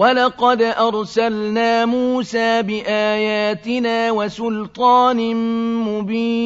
وَلَقَدْ أَرْسَلْنَا مُوسَىٰ بِآيَاتِنَا وَسُلْطَانٍ مُّبِينٍ